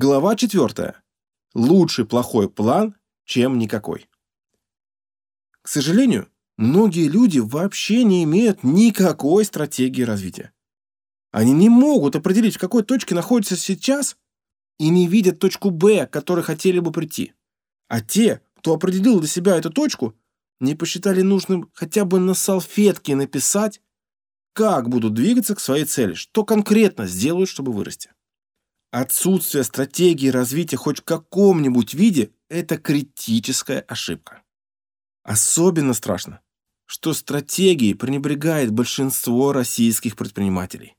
Глава 4. Лучший плохой план, чем никакой. К сожалению, многие люди вообще не имеют никакой стратегии развития. Они не могут определить, в какой точке находятся сейчас, и не видят точку Б, к которой хотели бы прийти. А те, кто определил для себя эту точку, не посчитали нужным хотя бы на салфетке написать, как будут двигаться к своей цели, что конкретно сделают, чтобы вырасти. Отсутствие стратегии развития хоть в каком-нибудь виде – это критическая ошибка. Особенно страшно, что стратегией пренебрегает большинство российских предпринимателей.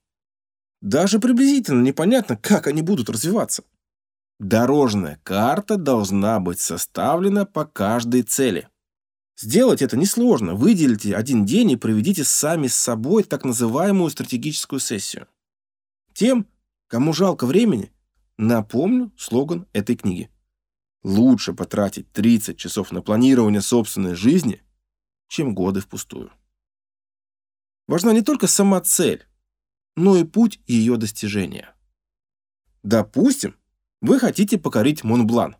Даже приблизительно непонятно, как они будут развиваться. Дорожная карта должна быть составлена по каждой цели. Сделать это несложно. Выделите один день и проведите сами с собой так называемую стратегическую сессию. Тем, кому жалко времени, напомню слоган этой книги. Лучше потратить 30 часов на планирование собственной жизни, чем годы впустую. Важна не только сама цель, но и путь ее достижения. Допустим, вы хотите покорить Монблан.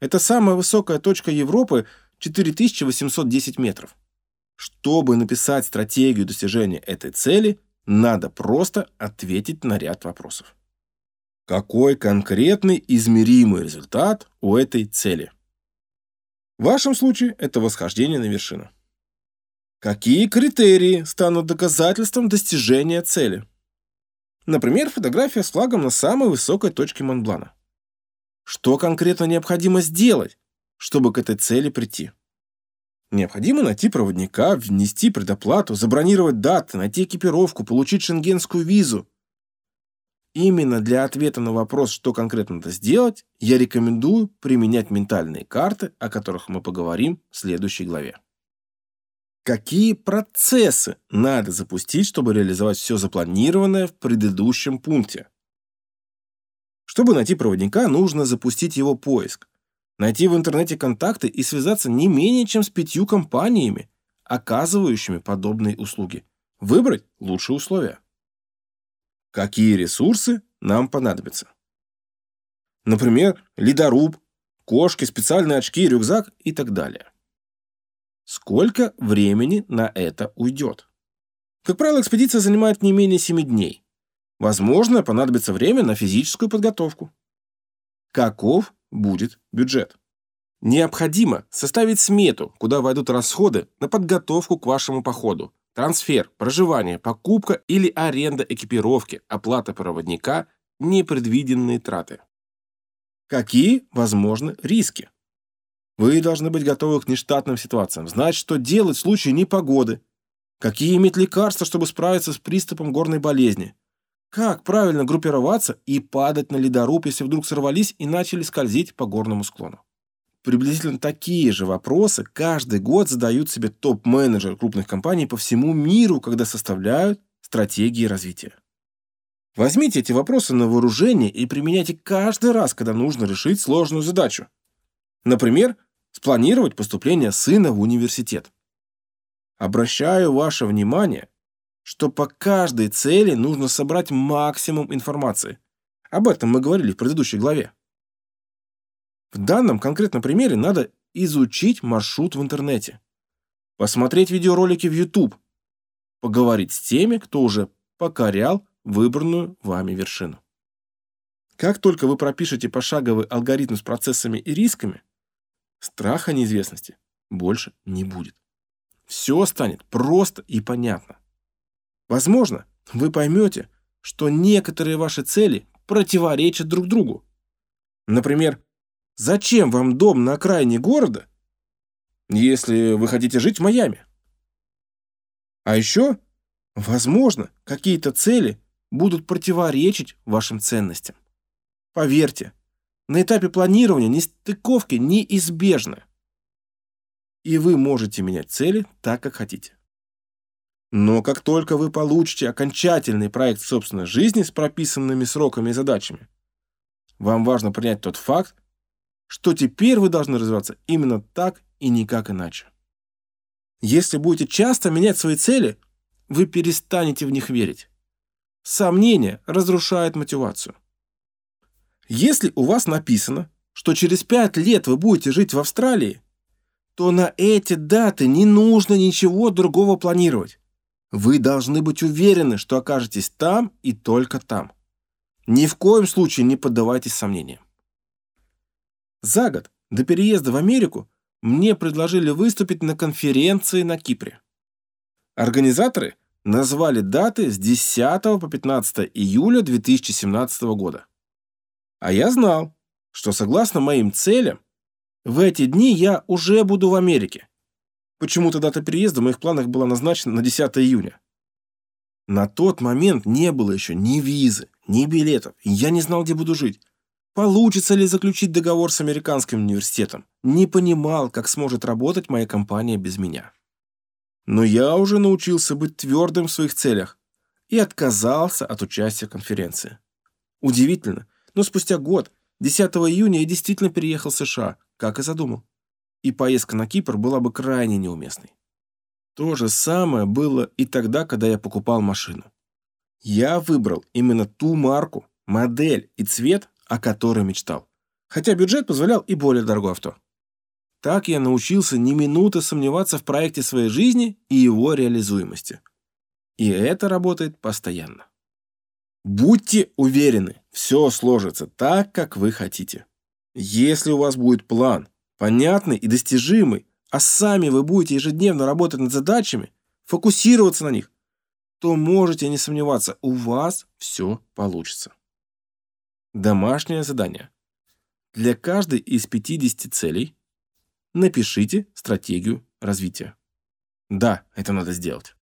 Это самая высокая точка Европы, 4810 метров. Чтобы написать стратегию достижения этой цели, надо просто ответить на ряд вопросов. Какой конкретный измеримый результат у этой цели? В вашем случае это восхождение на вершину. Какие критерии станут доказательством достижения цели? Например, фотография с флагом на самой высокой точке Монблана. Что конкретно необходимо сделать, чтобы к этой цели прийти? Необходимо найти проводника, внести предоплату, забронировать даты, найти экипировку, получить шенгенскую визу. Именно для ответа на вопрос, что конкретно надо сделать, я рекомендую применять ментальные карты, о которых мы поговорим в следующей главе. Какие процессы надо запустить, чтобы реализовать все запланированное в предыдущем пункте? Чтобы найти проводника, нужно запустить его поиск найти в интернете контакты и связаться не менее чем с пятью компаниями, оказывающими подобные услуги. Выбрать лучшие условия. Какие ресурсы нам понадобятся? Например, ледоруб, кошки, специальные очки, рюкзак и так далее. Сколько времени на это уйдет? Как правило, экспедиция занимает не менее 7 дней. Возможно, понадобится время на физическую подготовку. Каков будет бюджет. Необходимо составить смету, куда войдут расходы на подготовку к вашему походу, трансфер, проживание, покупка или аренда экипировки, оплата проводника, непредвиденные траты. Какие возможны риски? Вы должны быть готовы к нештатным ситуациям, знать, что делать в случае непогоды, какие иметь лекарства, чтобы справиться с приступом горной болезни, как правильно группироваться и падать на ледоруб, если вдруг сорвались и начали скользить по горному склону? Приблизительно такие же вопросы каждый год задают себе топ-менеджеры крупных компаний по всему миру, когда составляют стратегии развития. Возьмите эти вопросы на вооружение и применяйте каждый раз, когда нужно решить сложную задачу. Например, спланировать поступление сына в университет. Обращаю ваше внимание что по каждой цели нужно собрать максимум информации. Об этом мы говорили в предыдущей главе. В данном конкретном примере надо изучить маршрут в интернете, посмотреть видеоролики в YouTube, поговорить с теми, кто уже покорял выбранную вами вершину. Как только вы пропишете пошаговый алгоритм с процессами и рисками, страха неизвестности больше не будет. Все станет просто и понятно. Возможно, вы поймете, что некоторые ваши цели противоречат друг другу. Например, зачем вам дом на окраине города, если вы хотите жить в Майами? А еще, возможно, какие-то цели будут противоречить вашим ценностям. Поверьте, на этапе планирования нестыковки неизбежны. И вы можете менять цели так, как хотите. Но как только вы получите окончательный проект собственной жизни с прописанными сроками и задачами, вам важно принять тот факт, что теперь вы должны развиваться именно так и никак иначе. Если будете часто менять свои цели, вы перестанете в них верить. Сомнение разрушает мотивацию. Если у вас написано, что через 5 лет вы будете жить в Австралии, то на эти даты не нужно ничего другого планировать. Вы должны быть уверены, что окажетесь там и только там. Ни в коем случае не поддавайтесь сомнениям. За год до переезда в Америку мне предложили выступить на конференции на Кипре. Организаторы назвали даты с 10 по 15 июля 2017 года. А я знал, что согласно моим целям, в эти дни я уже буду в Америке. Почему-то дата переезда в моих планах была назначена на 10 июня. На тот момент не было еще ни визы, ни билетов, я не знал, где буду жить. Получится ли заключить договор с американским университетом? Не понимал, как сможет работать моя компания без меня. Но я уже научился быть твердым в своих целях и отказался от участия в конференции. Удивительно, но спустя год, 10 июня, я действительно переехал в США, как и задумал. И поездка на Кипр была бы крайне неуместной. То же самое было и тогда, когда я покупал машину. Я выбрал именно ту марку, модель и цвет, о которой мечтал. Хотя бюджет позволял и более дорогое авто. Так я научился ни минуты сомневаться в проекте своей жизни и его реализуемости. И это работает постоянно. Будьте уверены, все сложится так, как вы хотите. Если у вас будет план, понятный и достижимый, а сами вы будете ежедневно работать над задачами, фокусироваться на них, то можете не сомневаться, у вас все получится. Домашнее задание. Для каждой из 50 целей напишите стратегию развития. Да, это надо сделать.